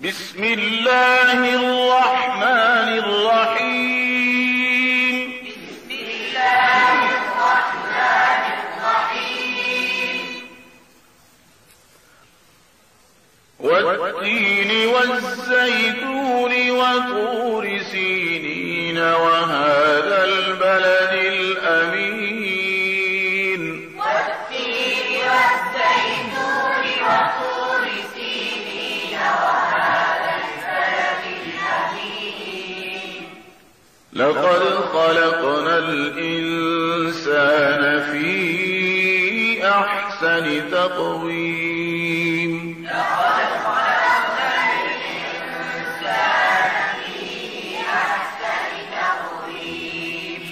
بسم الله الرحمن الرحيم. بسم الله الرحمن الرحيم والتين والزيتون وطور سينين وهذا لقد خلقنا الإنسان في أحسن تقويم. لقد خلقنا الإنسان في أحسن تقويم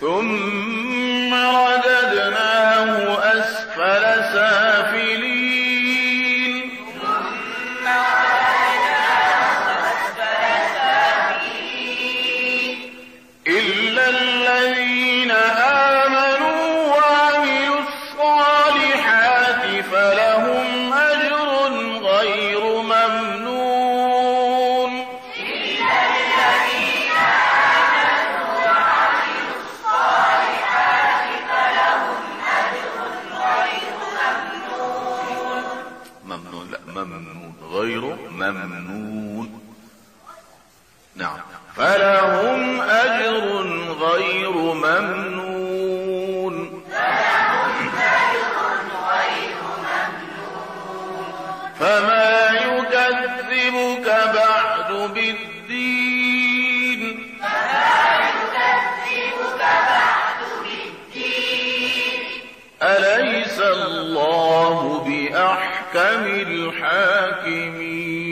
ثم رددناه أسفل سافلين. ممنون غير ممنون. نعم. فلهم أجر غير ممنون. الله بأحكم الحاكمين.